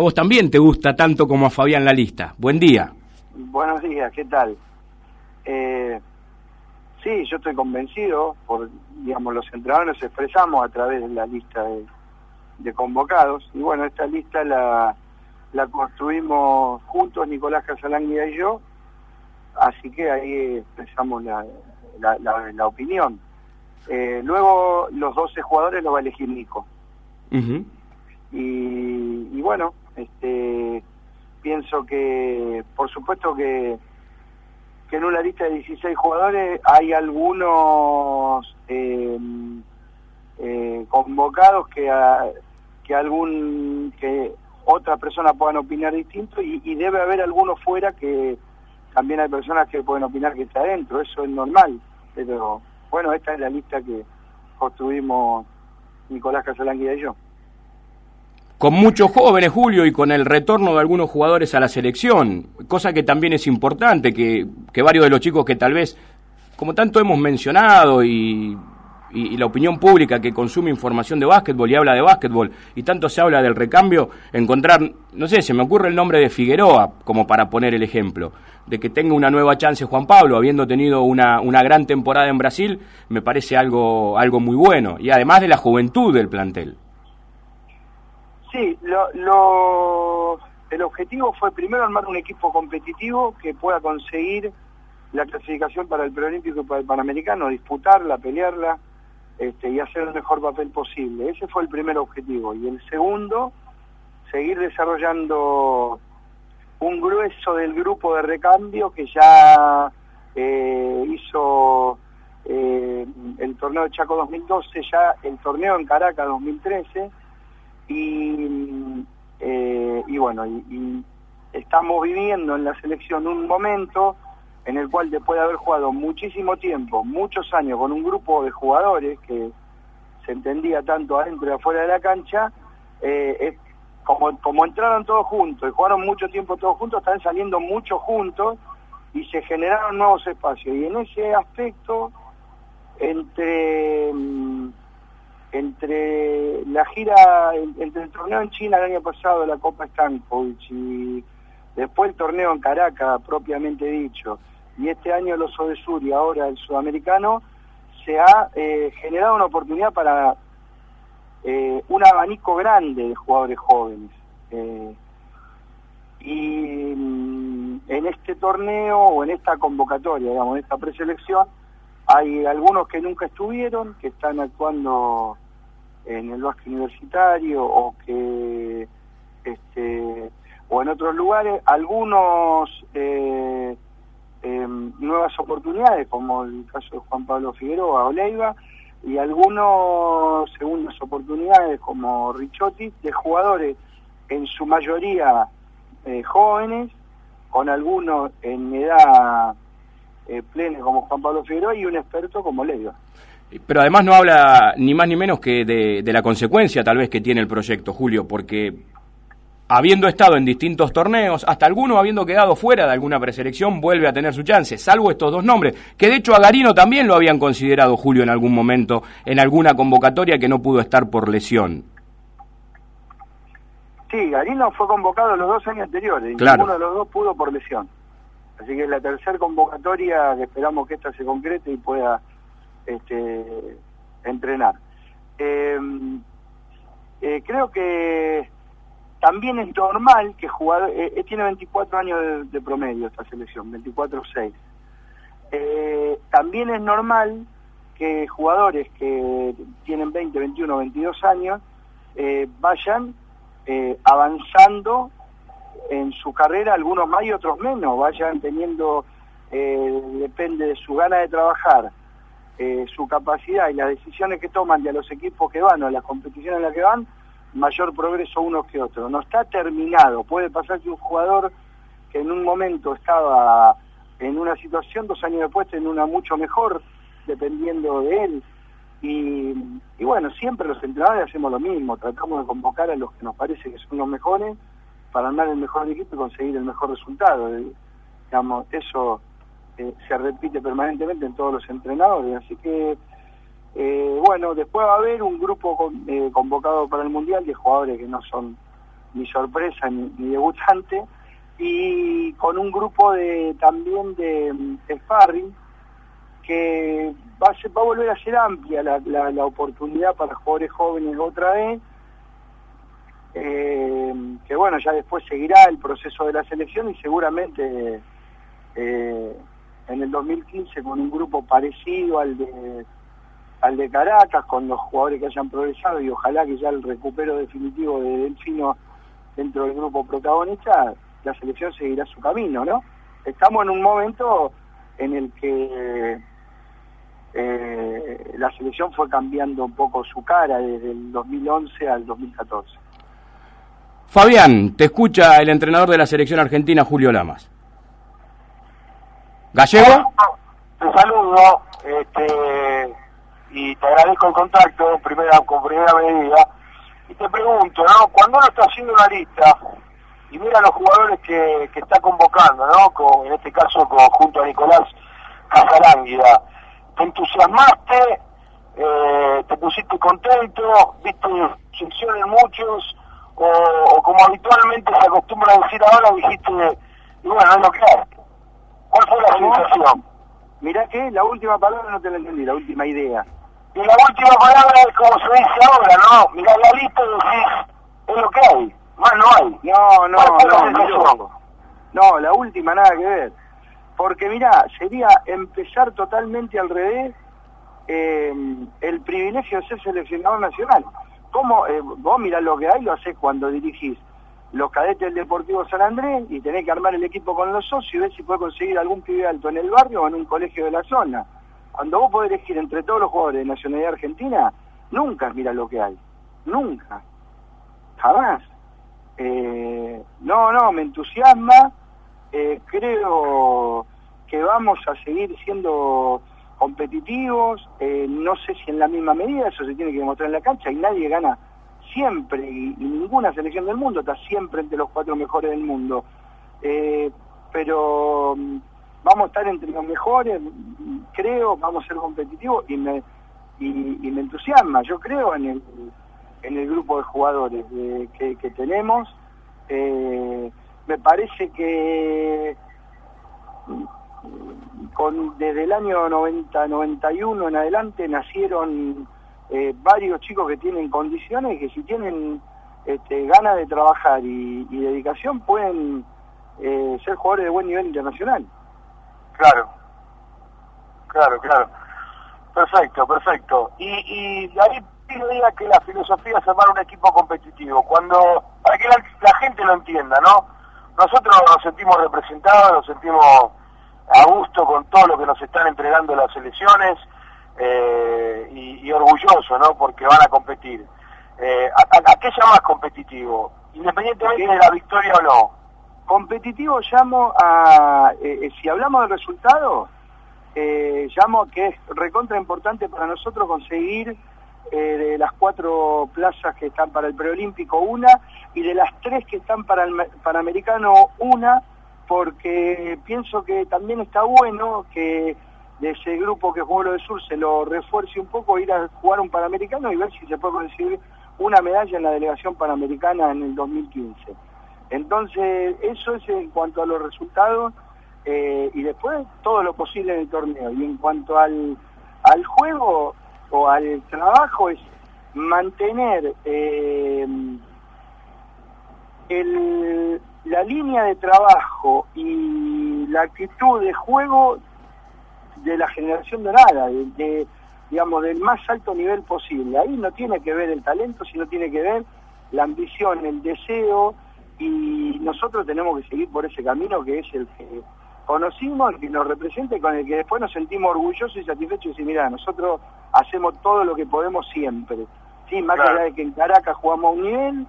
A vos también te gusta tanto como a Fabián la lista. Buen día. Buenos días, ¿qué tal? Eh, sí, yo estoy convencido, por digamos los entrenadores nos expresamos a través de la lista de, convocados, y bueno, esta lista la, la construimos juntos Nicolás Casalanguia y yo, así que ahí expresamos la, la, opinión. Eh, luego los 12 jugadores los va a elegir Nico. y bueno, este, pienso que, por supuesto que, en una lista de 16 jugadores hay algunos eh, eh, convocados que, que algún que otras personas puedan opinar distinto y, debe haber algunos fuera que también hay personas que pueden opinar que está adentro, eso es normal, pero bueno, esta es la lista que construimos Nicolás Casalanguida y yo con muchos jóvenes, Julio, y con el retorno de algunos jugadores a la selección, cosa que también es importante, que, varios de los chicos que tal vez, como tanto hemos mencionado, y, la opinión pública que consume información de básquetbol y habla de básquetbol, y tanto se habla del recambio, encontrar, no sé, se me ocurre el nombre de Figueroa, como para poner el ejemplo, de que tenga una nueva chance Juan Pablo, habiendo tenido una, una gran temporada en Brasil, me parece algo, algo muy bueno, y además de la juventud del plantel. Sí, lo, el objetivo fue primero armar un equipo competitivo que pueda conseguir la clasificación para el preolímpico y para el panamericano, disputarla, pelearla este, y hacer el mejor papel posible. Ese fue el primer objetivo. Y el segundo, seguir desarrollando un grueso del grupo de recambio que ya eh, hizo eh, el torneo de Chaco 2012, ya el torneo en Caracas 2013 y, eh, y bueno, y, estamos viviendo en la selección un momento en el cual después de haber jugado muchísimo tiempo, muchos años con un grupo de jugadores que se entendía tanto adentro y afuera de la cancha, eh, como, como entraron todos juntos y jugaron mucho tiempo todos juntos, están saliendo muchos juntos y se generaron nuevos espacios. Y en ese aspecto, entre mm, entre la gira, entre el torneo en China el año pasado, la Copa Stankovic, y después el torneo en Caracas, propiamente dicho, y este año los Sur y ahora el sudamericano, se ha eh, generado una oportunidad para eh, un abanico grande de jugadores jóvenes. Eh, y mm, en este torneo o en esta convocatoria, digamos, en esta preselección, hay algunos que nunca estuvieron, que están actuando en el bosque universitario o que este, o en otros lugares, algunos eh, em, nuevas oportunidades, como el caso de Juan Pablo Figueroa o Leiva, y algunos segundas oportunidades como Richotti, de jugadores en su mayoría eh, jóvenes, con algunos en edad eh, como Juan Pablo Figueroa y un experto como Leiva. Pero además no habla ni más ni menos que de, la consecuencia tal vez que tiene el proyecto, Julio, porque habiendo estado en distintos torneos, hasta alguno habiendo quedado fuera de alguna preselección, vuelve a tener su chance, salvo estos dos nombres, que de hecho a Garino también lo habían considerado, Julio, en algún momento, en alguna convocatoria que no pudo estar por lesión. Sí, Garino fue convocado los dos años anteriores, y ninguno de los dos pudo por lesión. Así que la tercera convocatoria que esperamos que esta se concrete y pueda este, entrenar. Em, eh, creo que también es normal que jugador, eh, eh, tiene 24 años de, promedio esta selección, 24-6. también es normal que jugadores que tienen 20, 21, 22 años vayan avanzando en su carrera, algunos más y otros menos, vayan teniendo, depende de su gana de trabajar, eh, su capacidad y las decisiones que toman de los equipos que van o las competiciones en las que van, mayor progreso unos que otros. No está terminado. Puede pasar que un jugador que en un momento estaba en una situación, dos años después en una mucho mejor, dependiendo de él. Y, bueno, siempre los entrenadores hacemos lo mismo, tratamos de convocar a los que nos parece que son los mejores para armar el mejor equipo y conseguir el mejor resultado. Digamos, eso se repite permanentemente en todos los entrenadores. Así que, eh, bueno, después va a haber un grupo eh, convocado para el Mundial de jugadores que no son ni sorpresa ni, debutante, y con un grupo de también de, sparring que va a, va a volver a ser amplia la, la, oportunidad para jugadores jóvenes otra vez, eh, que bueno, ya después seguirá el proceso de la selección y seguramente eh, en el 2015 con un grupo parecido al de al de Caracas, con los jugadores que hayan progresado y ojalá que ya el recupero definitivo de Delfino dentro del grupo protagonista, la selección seguirá su camino, ¿no? Estamos en un momento en el que eh, la selección fue cambiando un poco su cara desde el 2011 al 2014. Fabián, te escucha el entrenador de la selección argentina, Julio Lamas. ¿Gallego? Te saludo este, y te agradezco el contacto primera, con primera medida. Y te pregunto, ¿no? Cuando uno está haciendo una lista y mira los jugadores que, que está convocando, ¿no? Con, en este caso con, junto a Nicolás Casalánguida, ¿te entusiasmaste? Eh, ¿Te pusiste contento? ¿Viste secciones muchos? O, o, como habitualmente se acostumbra a decir ahora, dijiste, y bueno, es lo que hay. ¿Cuál fue la sensación? Mirá que la última palabra no te la entendí, la última idea. Y la última palabra es como se dice ahora, ¿no? Mirá la lista y decís, es lo que hay, más no hay. No, no, no, no, no, la última nada que ver. Porque mirá, sería empezar totalmente al revés eh, el privilegio de ser seleccionador nacional. ¿Cómo? Eh, vos mirá lo que hay, lo haces cuando dirigís los cadetes del Deportivo San Andrés y tenés que armar el equipo con los socios y ver si puede conseguir algún pibe alto en el barrio o en un colegio de la zona. Cuando vos podés elegir entre todos los jugadores de nacionalidad argentina, nunca mira lo que hay. Nunca. Jamás. Eh, no, no, me entusiasma. Eh, creo que vamos a seguir siendo competitivos. Eh, no sé si en la misma medida, eso se tiene que demostrar en la cancha y nadie gana siempre, y, ninguna selección del mundo está siempre entre los cuatro mejores del mundo. Eh, pero mm, vamos a estar entre los mejores, creo, vamos a ser competitivos y me, y, me entusiasma. Yo creo en el, en el grupo de jugadores que, tenemos. Eh, me parece que con, desde el año 90, 91 en adelante nacieron eh, varios chicos que tienen condiciones que si tienen este, ganas de trabajar y, dedicación pueden eh, ser jugadores de buen nivel internacional. Claro, claro, claro. Perfecto, perfecto. Y, y ahí diga que la filosofía es armar un equipo competitivo. Cuando, para que la, gente lo entienda, ¿no? Nosotros nos sentimos representados, nos sentimos a gusto con todo lo que nos están entregando las elecciones eh, y, orgulloso, ¿no? Porque van a competir. Eh, ¿a, qué llamas competitivo? Independientemente de la victoria o no. Competitivo llamo a, eh, eh, si hablamos de resultados, llamo que es recontra importante para nosotros conseguir de las cuatro plazas que están para el preolímpico una y de las tres que están para el panamericano una, porque pienso que también está bueno que de ese grupo que jugó lo del sur se lo refuerce un poco, ir a jugar un Panamericano y ver si se puede conseguir una medalla en la delegación Panamericana en el 2015. Entonces, eso es en cuanto a los resultados eh, y después todo lo posible en el torneo. Y en cuanto al, al juego o al trabajo es mantener eh, el, la línea de trabajo y la actitud de juego de la generación dorada, de, de, digamos, del más alto nivel posible. Ahí no tiene que ver el talento, sino tiene que ver la ambición, el deseo, y nosotros tenemos que seguir por ese camino que es el que conocimos, el que nos representa y con el que después nos sentimos orgullosos y satisfechos y decir, mira, nosotros hacemos todo lo que podemos siempre. Sí, más allá de que en Caracas jugamos a un nivel,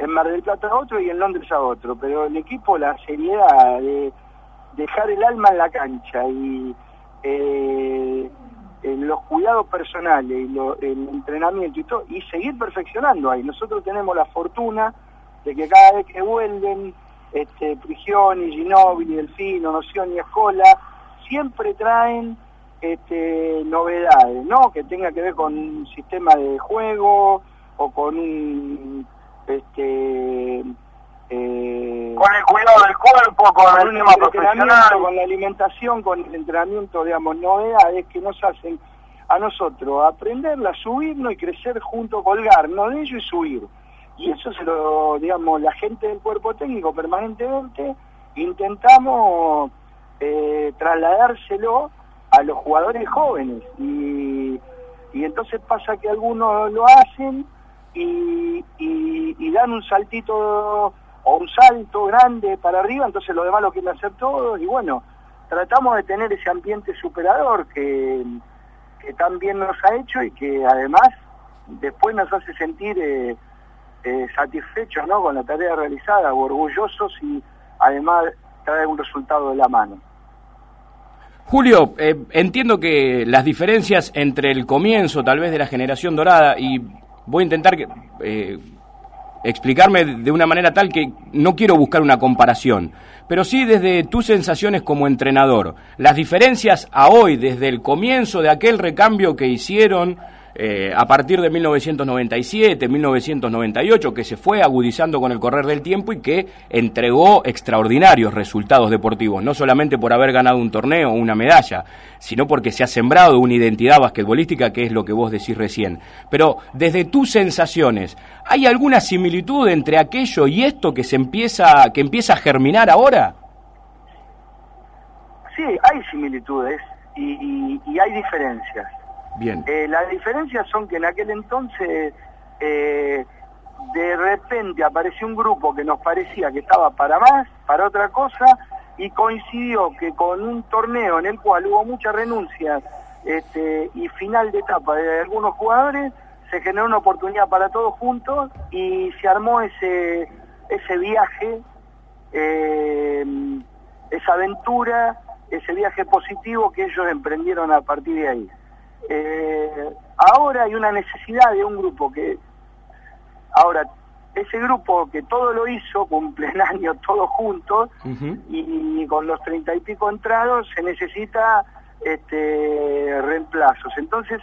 en Mar del Plata a otro y en Londres a otro, pero el equipo, la seriedad de dejar el alma en la cancha y eh, en los cuidados personales y el entrenamiento y todo, y seguir perfeccionando ahí. Nosotros tenemos la fortuna de que cada vez que vuelven este, Prigioni, Ginóbili, Delfino, Noción y Escola, siempre traen este, novedades, ¿no? Que tenga que ver con un sistema de juego o con un este eh, con el cuidado del cuerpo, con, el tema profesional, con la alimentación, con el entrenamiento, digamos, novedades que nos hacen a nosotros aprenderla, subirnos y crecer junto, colgarnos de ellos y subir. Y eso se lo, digamos, la gente del cuerpo técnico permanentemente intentamos eh, trasladárselo a los jugadores jóvenes. Y, y entonces pasa que algunos lo hacen y, y, dan un saltito o un salto grande para arriba, entonces los demás lo quieren hacer todos y bueno, tratamos de tener ese ambiente superador que, que tan bien nos ha hecho y que además después nos hace sentir eh, eh, satisfechos ¿no? con la tarea realizada orgullosos y además trae un resultado de la mano. Julio, eh, entiendo que las diferencias entre el comienzo tal vez de la generación dorada y voy a intentar eh, explicarme de una manera tal que no quiero buscar una comparación, pero sí desde tus sensaciones como entrenador, las diferencias a hoy, desde el comienzo de aquel recambio que hicieron eh, a partir de 1997, 1998, que se fue agudizando con el correr del tiempo y que entregó extraordinarios resultados deportivos, no solamente por haber ganado un torneo o una medalla, sino porque se ha sembrado una identidad basquetbolística que es lo que vos decís recién. Pero desde tus sensaciones, ¿hay alguna similitud entre aquello y esto que se empieza, que empieza a germinar ahora? Sí, hay similitudes y hay diferencias Bien. Eh, las diferencias son que en aquel entonces eh, de repente apareció un grupo que nos parecía que estaba para más, para otra cosa, y coincidió que con un torneo en el cual hubo muchas renuncias este, y final de etapa de algunos jugadores, se generó una oportunidad para todos juntos y se armó ese, ese viaje, eh, esa aventura, ese viaje positivo que ellos emprendieron a partir de ahí. Eh, ahora hay una necesidad de un grupo que, ahora, ese grupo que todo lo hizo, cumplen años todos juntos, y, con los treinta y pico entrados se necesita este, reemplazos. Entonces,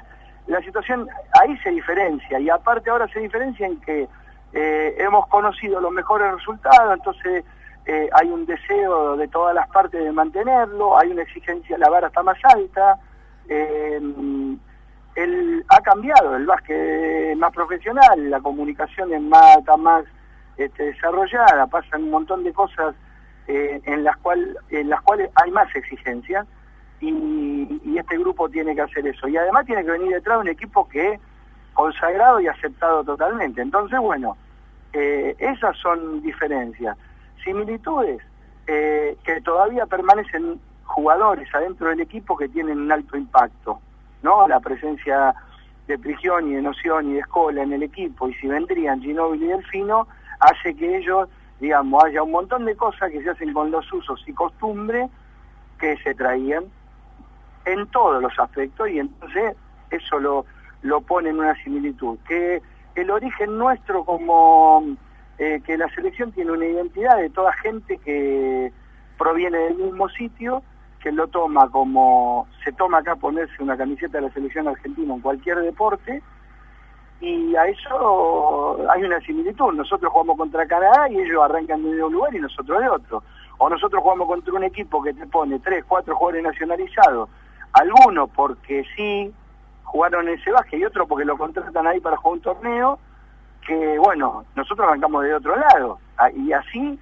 la situación ahí se diferencia, y aparte ahora se diferencia en que eh, hemos conocido los mejores resultados, entonces eh, hay un deseo de todas las partes de mantenerlo, hay una exigencia, la vara está más alta, eh, él ha cambiado, el básquet más profesional, la comunicación es más, está más este, desarrollada, pasan un montón de cosas eh, en, las cual, en las cuales hay más exigencias y, y, este grupo tiene que hacer eso. Y además tiene que venir detrás de un equipo que es consagrado y aceptado totalmente. Entonces, bueno, eh, esas son diferencias. Similitudes, eh, que todavía permanecen jugadores adentro del equipo que tienen un alto impacto, ¿no? La presencia de Prigioni, de Noción y de Escola en el equipo, y si vendrían Ginóbili y Delfino, hace que ellos, digamos, haya un montón de cosas que se hacen con los usos y costumbres que se traían en todos los aspectos, y entonces eso lo, lo pone en una similitud, que el origen nuestro como eh, que la selección tiene una identidad de toda gente que proviene del mismo sitio que lo toma como se toma acá ponerse una camiseta de la selección argentina en cualquier deporte y a eso hay una similitud. Nosotros jugamos contra Canadá y ellos arrancan de un lugar y nosotros de otro. O nosotros jugamos contra un equipo que te pone tres, cuatro jugadores nacionalizados, algunos porque sí jugaron en ese básquet y otros porque lo contratan ahí para jugar un torneo, que bueno, nosotros arrancamos de otro lado. Ah, y así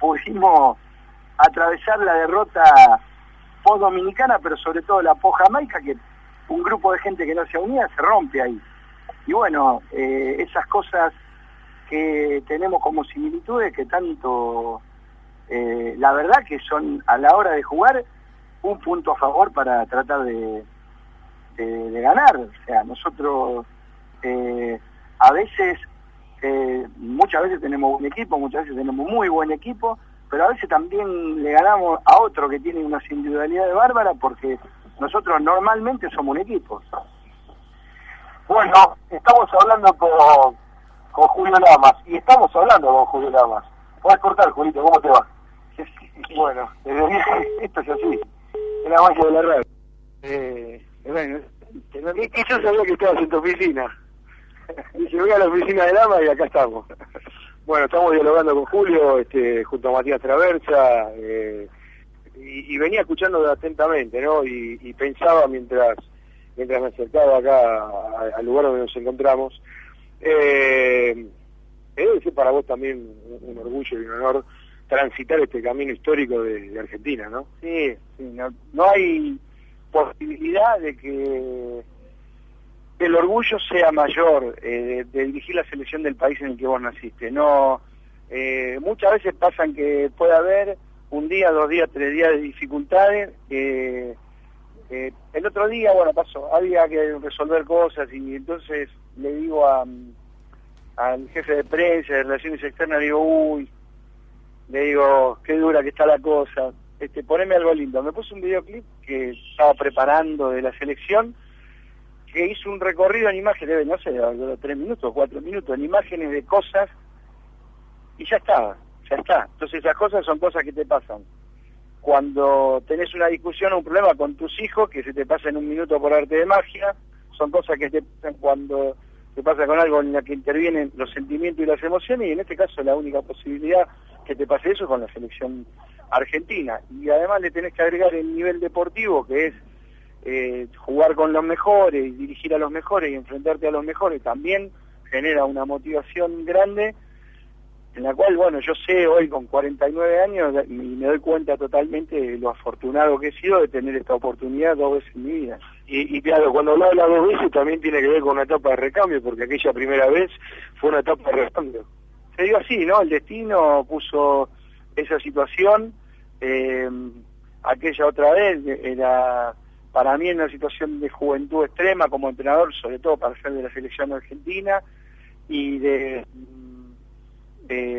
pudimos atravesar la derrota post-dominicana, pero sobre todo la post-jamaica, que un grupo de gente que no se unía se rompe ahí. Y bueno, eh, esas cosas que tenemos como similitudes que tanto, eh, la verdad que son a la hora de jugar un punto a favor para tratar de, de, ganar. O sea, nosotros eh, a veces, muchas veces tenemos buen equipo, muchas veces tenemos muy buen equipo, pero a veces también le ganamos a otro que tiene unas individualidades bárbaras porque nosotros normalmente somos un equipo. Bueno, estamos hablando con, con Julio Lamas y estamos hablando con Julio Lamas. Puedes cortar, Julito, ¿cómo te va? bueno, esto es así, es la magia de la radio. Eh, bueno, y yo sabía que estabas en tu oficina. Dice, voy a la oficina de Lamas y acá estamos. Bueno, estamos dialogando con Julio, este, junto a Matías Traversa, eh, y, venía escuchando atentamente, ¿no? Y, pensaba mientras mientras me acercaba acá al lugar donde nos encontramos. Eh, ser para vos también un, orgullo y un honor transitar este camino histórico de, Argentina, ¿no? Sí, no, hay posibilidad de que el orgullo sea mayor eh, de, dirigir la selección del país en el que vos naciste. No, eh, muchas veces pasan que puede haber un día, dos días, tres días de dificultades. El otro día, bueno, pasó, había que resolver cosas y entonces le digo a, al jefe de prensa de Relaciones Externas, digo, uy, le digo, qué dura que está la cosa, este, poneme algo lindo. Me puse un videoclip que estaba preparando de la selección, que hizo un recorrido en imágenes, no sé, tres minutos, cuatro minutos, en imágenes de cosas, y ya estaba, ya está. Entonces esas cosas son cosas que te pasan. Cuando tenés una discusión o un problema con tus hijos, que se te pasa en un minuto por arte de magia, son cosas que te pasan cuando te pasa con algo en la que intervienen los sentimientos y las emociones, y en este caso la única posibilidad que te pase eso con la selección argentina. Y además le tenés que agregar el nivel deportivo, que es eh, jugar con los mejores, dirigir a los mejores y enfrentarte a los mejores, también genera una motivación grande en la cual, bueno, yo sé hoy con 49 años y me doy cuenta totalmente de lo afortunado que he sido de tener esta oportunidad dos veces en mi vida. Y, y claro, cuando lo habla dos veces también tiene que ver con una etapa de recambio, porque aquella primera vez fue una etapa de recambio. Se dio así, ¿no? El destino puso esa situación, eh, aquella otra vez era para mí en una situación de juventud extrema como entrenador, sobre todo para ser de la selección argentina, y de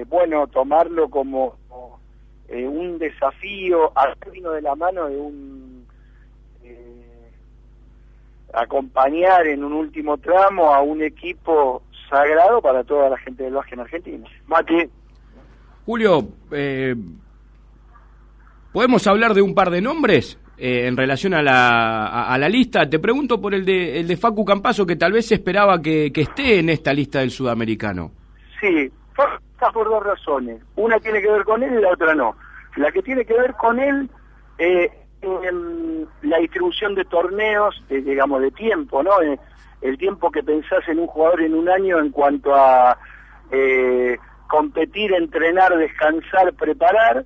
bueno, tomarlo como eh, un desafío al término de la mano de un eh, acompañar en un último tramo a un equipo sagrado para toda la gente del básquet en Argentina. Mati. Julio, eh, ¿podemos hablar de un par de nombres? En relación a la, a, la lista, te pregunto por el de, el de Facu Campaso, que tal vez esperaba que, esté en esta lista del sudamericano. Sí, por dos razones. Una tiene que ver con él y la otra no. La que tiene que ver con él, eh, en la distribución de torneos, digamos, de tiempo, ¿no? Eh, el tiempo que pensás en un jugador en un año en cuanto a eh, competir, entrenar, descansar, preparar,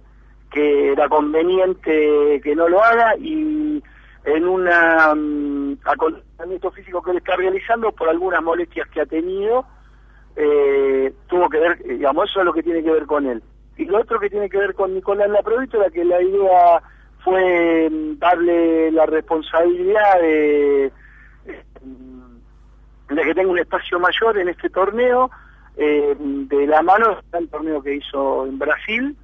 que era conveniente que no lo haga y en un um, acondicionamiento físico que él está realizando por algunas molestias que ha tenido eh, tuvo que ver, digamos, eso es lo que tiene que ver con él. Y lo otro que tiene que ver con Nicolás Laprovito era que la idea fue mm, darle la responsabilidad de, mm, de que tenga un espacio mayor en este torneo, eh, de la mano del torneo que hizo en Brasil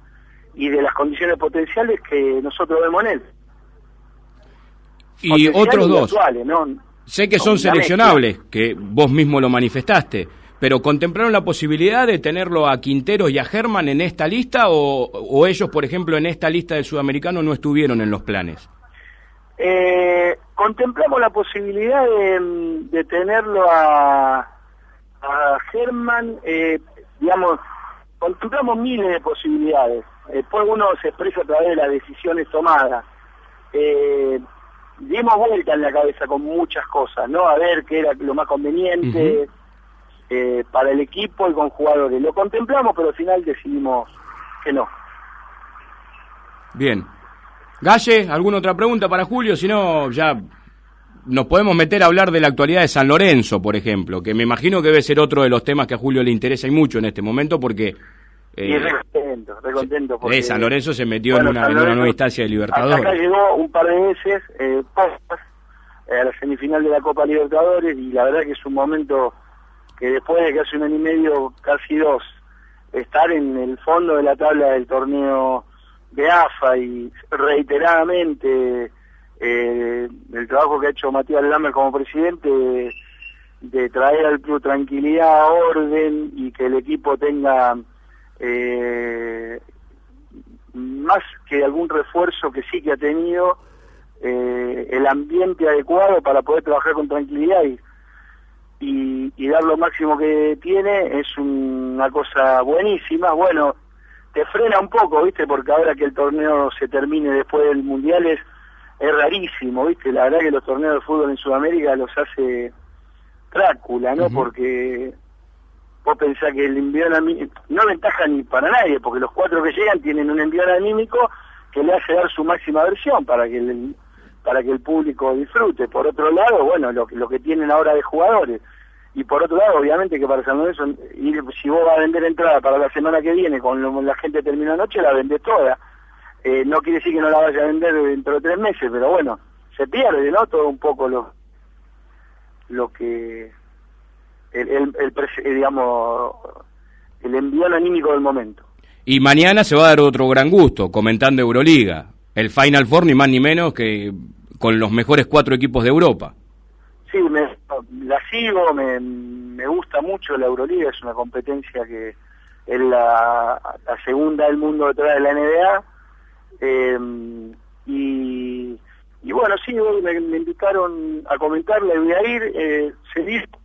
y de las condiciones potenciales que nosotros vemos en él. Y otros dos. Sé que son seleccionables, que vos mismo lo manifestaste pero ¿contemplaron la posibilidad de tenerlo a Quintero y a Germán en esta lista o, ellos, por ejemplo, en esta lista del sudamericano no estuvieron en los planes? Eh, contemplamos la posibilidad de, tenerlo a, a Germán, eh, digamos, contemplamos miles de posibilidades. Después uno se expresa a través de las decisiones tomadas. Eh, dimos vuelta en la cabeza con muchas cosas, ¿no? A ver qué era lo más conveniente. Eh, para el equipo y con jugadores. Lo contemplamos, pero al final decidimos que no. Bien. Galle, ¿alguna otra pregunta para Julio? Si no, ya nos podemos meter a hablar de la actualidad de San Lorenzo, por ejemplo, que me imagino que debe ser otro de los temas que a Julio le interesa y mucho en este momento porque... Eh, recontento, recontento. Porque, eh, San Lorenzo se metió en, una, nueva instancia de Libertadores. Acá llegó un par de veces eh, a la semifinal de la Copa Libertadores y la verdad que es un momento que después de que hace un año y medio, casi dos, estar en el fondo de la tabla del torneo de AFA y reiteradamente eh, el trabajo que ha hecho Matías Lamer como presidente de, traer al club tranquilidad, orden y que el equipo tenga eh, más que algún refuerzo que sí que ha tenido eh, el ambiente adecuado para poder trabajar con tranquilidad y y, y dar lo máximo que tiene es una cosa buenísima. Bueno, te frena un poco, ¿viste? Porque ahora que el torneo se termine después del Mundial es, es rarísimo, ¿viste? La verdad que los torneos de fútbol en Sudamérica los hace Drácula, ¿no? Porque vos pensás que el envío anímico no ventaja ni para nadie, porque los cuatro que llegan tienen un envío anímico que le hace dar su máxima versión para que el, para que el público disfrute. Por otro lado, bueno, lo, lo que tienen ahora de jugadores. Y por otro lado, obviamente que para San Lorenzo, si vos vas a vender entrada para la semana que viene, con la gente termina noche, la vendés toda. Eh, no quiere decir que no la vaya a vender dentro de tres meses, pero bueno, se pierde, ¿no? Todo un poco lo, lo que el, el, digamos, el envío anímico del momento. Y mañana se va a dar otro gran gusto, comentando Euroliga. El Final Four, ni más ni menos que con los mejores cuatro equipos de Europa. Sí, me, la sigo, me, me gusta mucho la Euroliga, es una competencia que es la, segunda del mundo detrás de la NBA. Eh, y, y bueno, sí, me, me invitaron a comentarle, voy a ir. Eh, se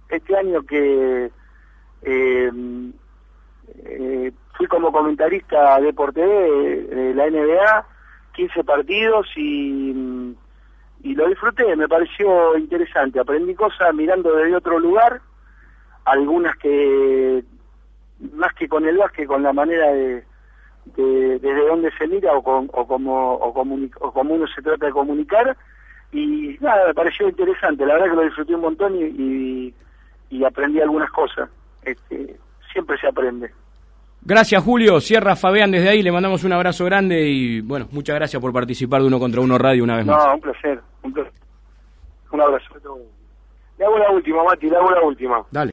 este año que eh, eh, fui como comentarista de por de la NBA, 15 partidos y, y lo disfruté, me pareció interesante, aprendí cosas mirando desde otro lugar, algunas que más que con el básquet, con la manera de, desde dónde se mira o, con, o, como, o, o como uno se trata de comunicar. Y nada, me pareció interesante, la verdad que lo disfruté un montón y y aprendí algunas cosas. Este, siempre se aprende. Gracias Julio, cierra Fabián desde ahí, le mandamos un abrazo grande y bueno, muchas gracias por participar de Uno contra Uno Radio una vez más. No, un placer, un placer. Un abrazo. Le hago la última, Mati, le hago la última. Dale.